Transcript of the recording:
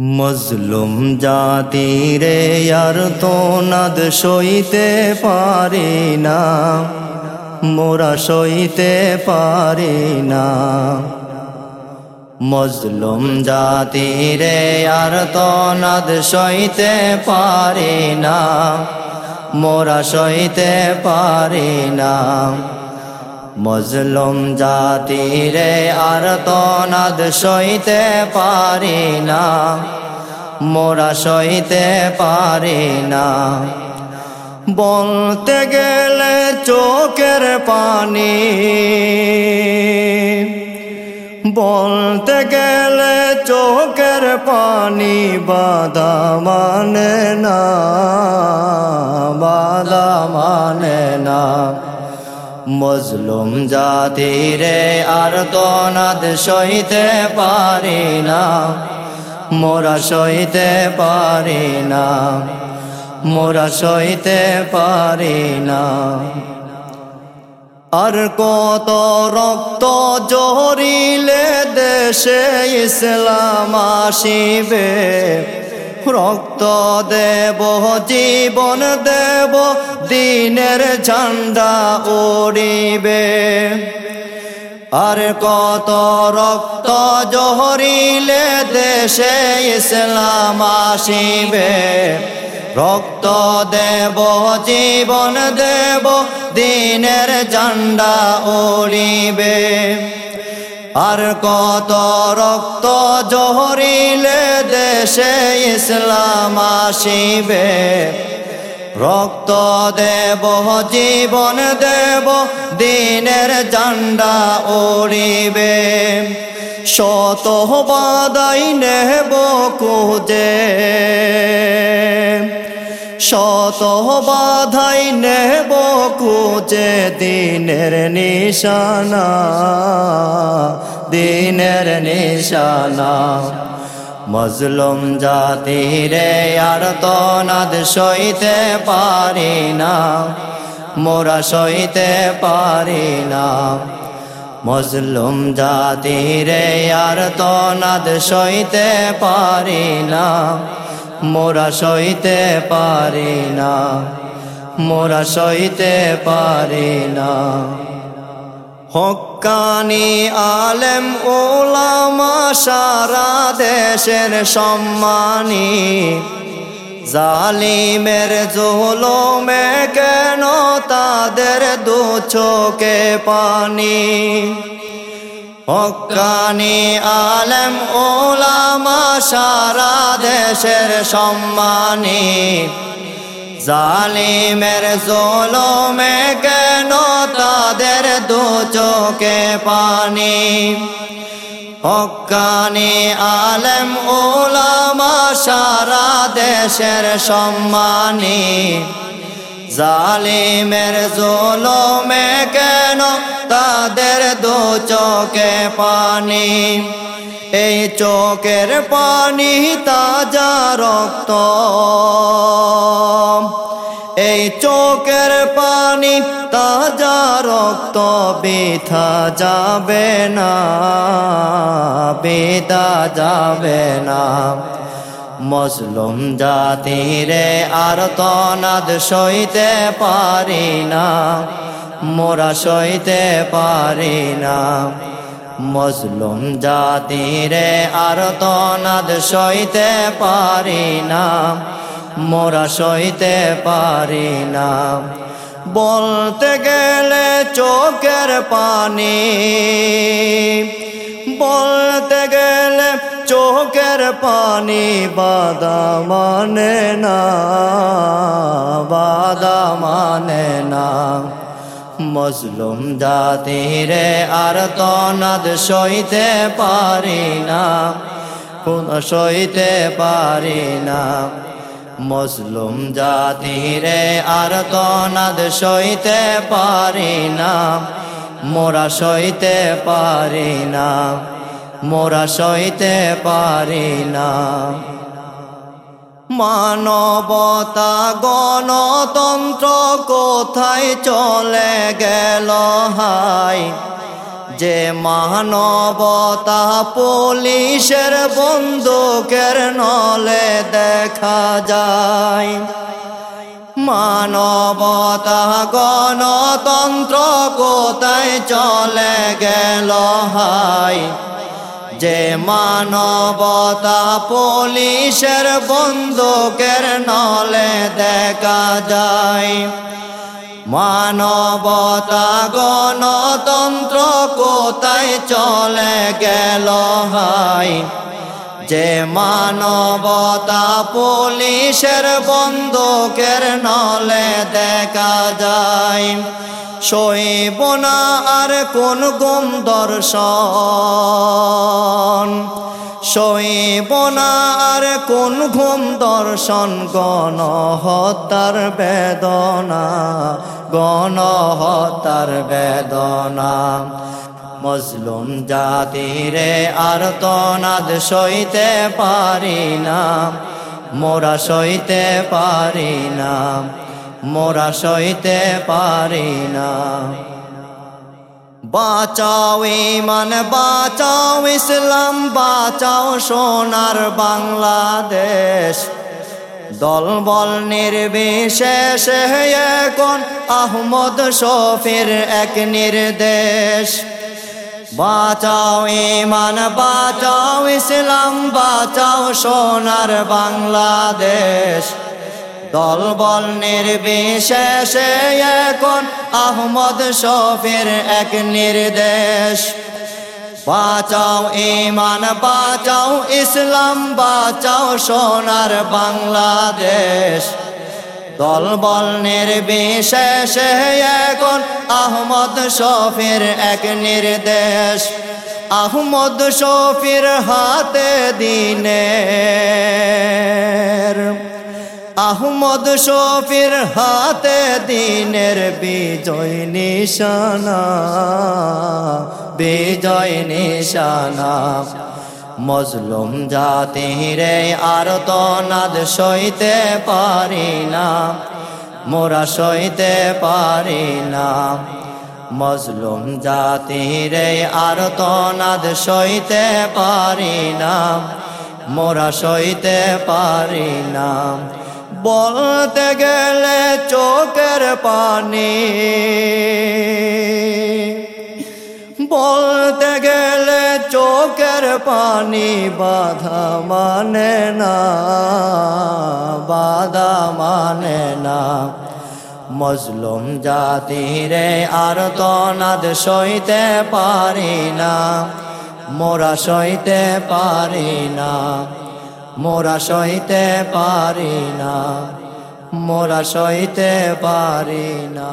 মজলুম জাতিরে আর তো নাদ সইতে পারি না। মোরা সইতে পারি না। মজলুম জাতিরে আর তো নাদ সইতে পারি না। মোরা সইতে পারি না। মজলুম জাতিরে আর নাদ সইতে পারি না, মোরা সইতে পারি না। বলতে গেলে চোখের পানি, বলতে গেলে চোখের পানি বাদা মানে না বাদা মানে না। মজলুম জাতিরে আর তো নাদ সইতে পারি না, মোরা সইতে পারি না, মোরা সইতে পারি না। আর কত রক্ত জহরিলে দেশে ইসলাম আসিবে রক্ত দেব, জীবন দেব, দিনের ঝান্ডা উড়িবে আর কত রক্ত জহরিলে দেশে ইসলাম আসিবে। রক্ত দেব, জীবন দেব, দিনের ঝান্ডা উড়িবে আর কত রক্ত জহরিলে দেশে ইসলাম আসিবে। রক্ত দেব, জীবন দেব, দিনের ঝান্ডা উড়িবে শত বাদাই নেব কুজে শত বাধাই নেব কুজে দিনের নিশানা দিনের নিশানা। মজলুম জাতি রে আর তো নাদ সইতে পারি না, মোরা সইতে পারি না। মজলুম জাতিরে আর তো নাদ সইতে পারি না মোরা সইতে পারি না, মোরা সইতে পারি না। হকানি আলেম, ওলামা সারা দেশের সম্মানী, জালিমের জোলমে কেন তাদের দু চোখে পানি? হকানি আলেম ওলামা সারা দেশের সম্মানী। জালিমের জোলমে কেন তাদের দু চোখে পানি? হকানি আলেম ওলামা সারা দেশের সম্মানী। জালিমের জোলমে কেন তাদের দু চোখে পানি? এই চোখের পানি তাজা রক্ত। এই চোখের পানি তাজা রক্ত বেথা যাবে না বেদা যাবে না। মজলুম জাতিরে আর তনাদ সইতে পারি না, মোরা সইতে পারি না। মজলুম জাতিরে আর তনাদ সইতে পারি না, মোরা সইতে পারি না। বলতে গেলে চোখের পানি, বলতে গেলে চোখের পানি বাদা মানে না, বাদা মানে না। মজলুম জাতিরে আর তনাদ সইতে পারি না কোন সইতে পারি না। মজলুম জাতিরে আর তনাদ সইতে পারি না, মোরা সইতে পারি না। মোরা সইতে পারি না। মানবতা গণতন্ত্র কোথায় চলে গেল হাই যে মানবতা পুলিশের বন্দুকের নলে দেখা যায়। মানবতা গণতন্ত্র কোথায় চলে গেল হাই যে মানবতা পুলিশের বন্দুকের নলে দেখা যায়। মানবতা গণতন্ত্র কোথায় চলে গেল হাই যে মানবতা পুলিশের বন্দুকের নলে দেখা যায়। সইব না আর কোন গুম দর্শন। সইব না আর কোন ঘুম দর্শন, গণহত্যার বেদনা গণহত্যার বেদনা। মজলুম জাতিরে আর তনাদ সইতে পারি না, মোরা সইতে পারি না। মোরা সইতে পারি না। বাঁচাও ইমান, বাঁচাও ইসলাম, বাঁচাও সোনার বাংলাদেশ। দলবল নির্বিশেষে এখন আহমদ শফির এক নির্দেশ। বাঁচাও ইমান, বাঁচাও ইসলাম, বাঁচাও সোনার বাংলাদেশ। দলবল নির্বিশেষে এখন আহমদ শফির এক নির্দেশ। বাঁচাও ইমান বাঁচাও ইসলাম, বাঁচাও সোনার বাংলাদেশ। দলবল নির্বিশেষে এখন আহমদ শফির এক নির্দেশ। আহমদ শফির হাতে দিনের। আহমদ শফির হাতে দিনের বিজয় নিশানা বিজয় নিশানা। মজলুম জাতিরে আর তো নাদ সইতে পারি না, মোরা সইতে পারি না। মজলুম জাতিরে আর তো নাদ সইতে পারি না, মোরা সইতে পারি না। বলতে গেলে চোখের পানি। বলতে গেলে চোখের পানি বাধা মানে না, বাধা মানে না। মজলুম জাতিরে আর তো নাদ সইতে পারি না, মোরা সইতে পারি না। মোরা সইতে পারি না মোরা সইতে পারি না।